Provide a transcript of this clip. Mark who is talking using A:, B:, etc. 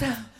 A: Down.